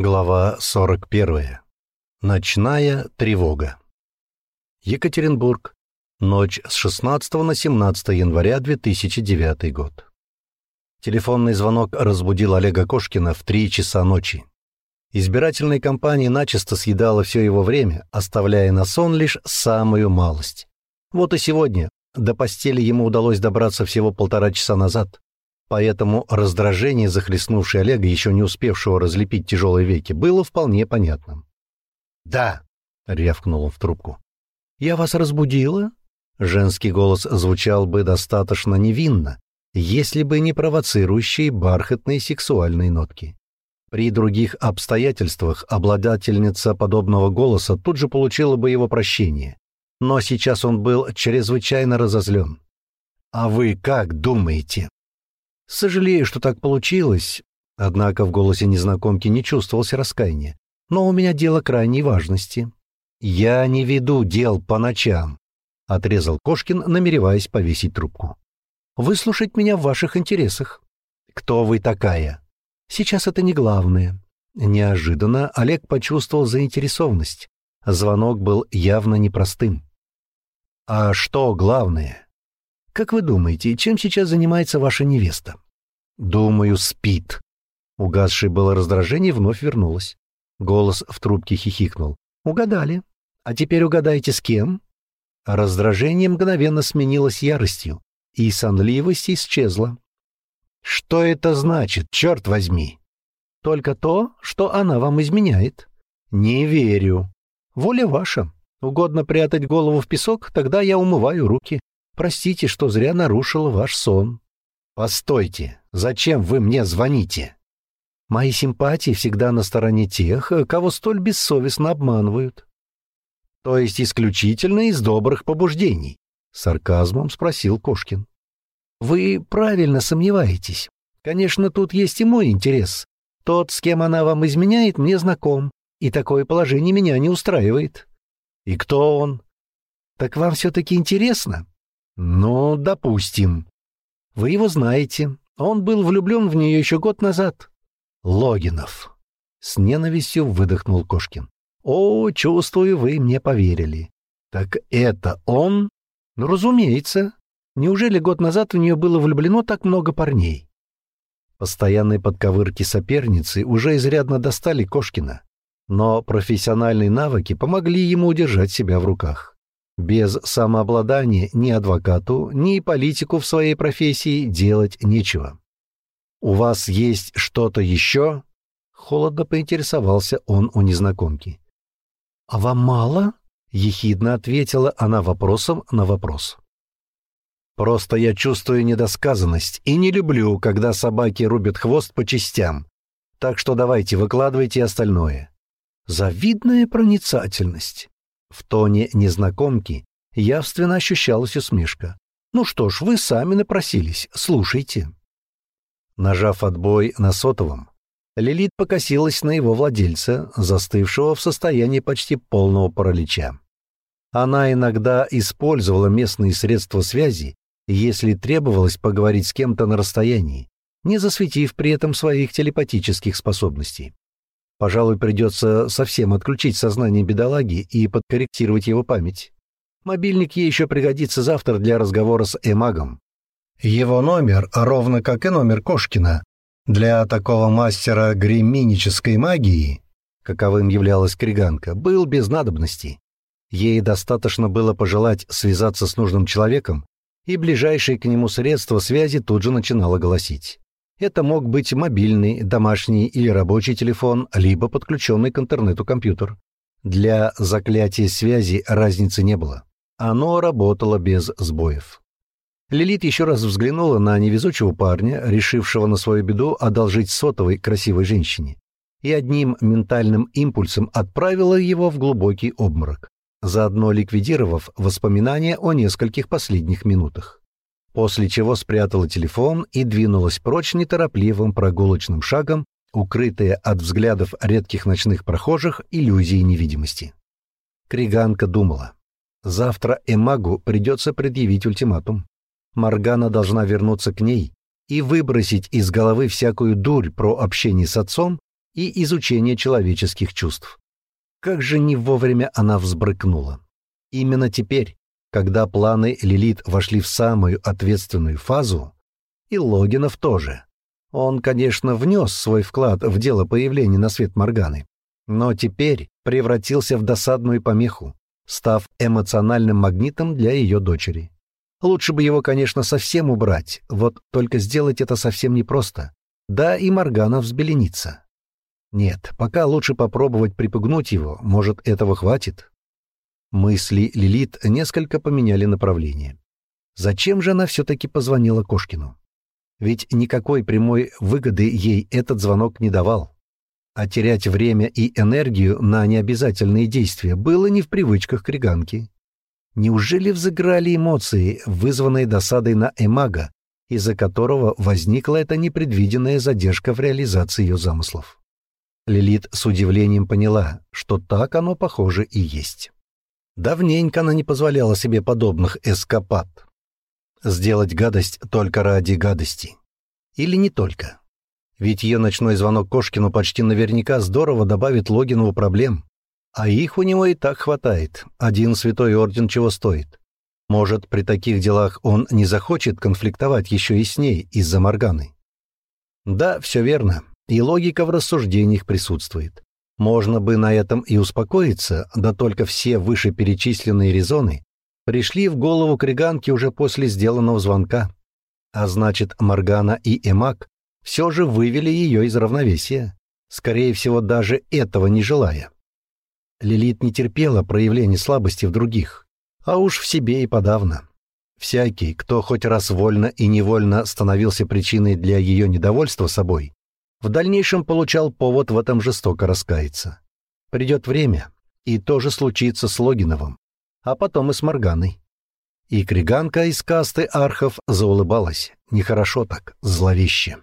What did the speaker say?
Глава 41. Ночная тревога. Екатеринбург. Ночь с 16 на 17 января 2009 год. Телефонный звонок разбудил Олега Кошкина в 3 часа ночи. Избирательная кампания начисто съедала все его время, оставляя на сон лишь самую малость. Вот и сегодня до постели ему удалось добраться всего полтора часа назад. Поэтому раздражение, захлестнувшее Олега, еще не успевшего разлепить тяжелые веки, было вполне понятным. «Да», — рявкнул он в трубку. «Я вас разбудила?» Женский голос звучал бы достаточно невинно, если бы не провоцирующие бархатные сексуальные нотки. При других обстоятельствах обладательница подобного голоса тут же получила бы его прощение, но сейчас он был чрезвычайно разозлен. «А вы как думаете?» Сожалею, что так получилось. Однако в голосе незнакомки не чувствовалось раскаяния. Но у меня дело крайней важности. Я не веду дел по ночам, отрезал Кошкин, намереваясь повесить трубку. Выслушать меня в ваших интересах. Кто вы такая? Сейчас это не главное. Неожиданно Олег почувствовал заинтересованность. Звонок был явно непростым. А что главное? Как вы думаете, чем сейчас занимается ваша невеста? Думаю, спит. Угасшее было раздражение вновь вернулось. Голос в трубке хихикнул. Угадали. А теперь угадайте, с кем? Раздражение мгновенно сменилось яростью, и сонливость исчезла. Что это значит, черт возьми? Только то, что она вам изменяет. Не верю. Воля ваша. Угодно прятать голову в песок, тогда я умываю руки. Простите, что зря нарушил ваш сон. Постойте, зачем вы мне звоните? Мои симпатии всегда на стороне тех, кого столь бессовестно обманывают. То есть исключительно из добрых побуждений, сарказмом спросил Кошкин. Вы правильно сомневаетесь. Конечно, тут есть и мой интерес. Тот, с кем она вам изменяет, мне знаком, и такое положение меня не устраивает. И кто он? Так вам все-таки интересно? «Ну, допустим. Вы его знаете. Он был влюблен в нее еще год назад». «Логинов». С ненавистью выдохнул Кошкин. «О, чувствую, вы мне поверили». «Так это он?» «Ну, разумеется. Неужели год назад в нее было влюблено так много парней?» Постоянные подковырки соперницы уже изрядно достали Кошкина, но профессиональные навыки помогли ему удержать себя в руках. Без самообладания ни адвокату, ни политику в своей профессии делать нечего. «У вас есть что-то еще?» — холодно поинтересовался он у незнакомки. «А вам мало?» — ехидно ответила она вопросом на вопрос. «Просто я чувствую недосказанность и не люблю, когда собаки рубят хвост по частям. Так что давайте, выкладывайте остальное». Завидная проницательность. В тоне незнакомки явственно ощущалась усмешка. «Ну что ж, вы сами напросились, слушайте». Нажав отбой на сотовом, Лилит покосилась на его владельца, застывшего в состоянии почти полного паралича. Она иногда использовала местные средства связи, если требовалось поговорить с кем-то на расстоянии, не засветив при этом своих телепатических способностей. Пожалуй, придется совсем отключить сознание бедолаги и подкорректировать его память. Мобильник ей еще пригодится завтра для разговора с Эмагом. Его номер, ровно как и номер Кошкина, для такого мастера греминической магии, каковым являлась Криганка, был без надобности. Ей достаточно было пожелать связаться с нужным человеком, и ближайшее к нему средство связи тут же начинало голосить. Это мог быть мобильный, домашний или рабочий телефон, либо подключенный к интернету компьютер. Для заклятия связи разницы не было. Оно работало без сбоев. Лилит еще раз взглянула на невезучего парня, решившего на свою беду одолжить сотовой красивой женщине, и одним ментальным импульсом отправила его в глубокий обморок, заодно ликвидировав воспоминания о нескольких последних минутах после чего спрятала телефон и двинулась прочь неторопливым прогулочным шагом, укрытая от взглядов редких ночных прохожих иллюзией невидимости. Криганка думала. Завтра Эмагу придется предъявить ультиматум. Маргана должна вернуться к ней и выбросить из головы всякую дурь про общение с отцом и изучение человеческих чувств. Как же не вовремя она взбрыкнула. Именно теперь, когда планы Лилит вошли в самую ответственную фазу, и Логинов тоже. Он, конечно, внес свой вклад в дело появления на свет Морганы, но теперь превратился в досадную помеху, став эмоциональным магнитом для ее дочери. Лучше бы его, конечно, совсем убрать, вот только сделать это совсем непросто. Да и Моргана взбеленится. Нет, пока лучше попробовать припугнуть его, может, этого хватит. Мысли Лилит несколько поменяли направление. Зачем же она все-таки позвонила Кошкину? Ведь никакой прямой выгоды ей этот звонок не давал. А терять время и энергию на необязательные действия было не в привычках Криганки. Неужели взыграли эмоции, вызванные досадой на Эмага, из-за которого возникла эта непредвиденная задержка в реализации ее замыслов? Лилит с удивлением поняла, что так оно, похоже, и есть. Давненько она не позволяла себе подобных эскапад. Сделать гадость только ради гадости. Или не только. Ведь ее ночной звонок Кошкину почти наверняка здорово добавит Логинову проблем. А их у него и так хватает. Один святой орден чего стоит. Может, при таких делах он не захочет конфликтовать еще и с ней из-за Морганы. Да, все верно. И логика в рассуждениях присутствует. Можно бы на этом и успокоиться, да только все вышеперечисленные резоны пришли в голову Криганки уже после сделанного звонка. А значит, Моргана и Эмак все же вывели ее из равновесия, скорее всего, даже этого не желая. Лилит не терпела проявлений слабости в других, а уж в себе и подавно. Всякий, кто хоть раз вольно и невольно становился причиной для ее недовольства собой, в дальнейшем получал повод в этом жестоко раскаяться. Придет время, и то же случится с Логиновым, а потом и с Морганой. И Криганка из касты архов заулыбалась, нехорошо так, зловеще.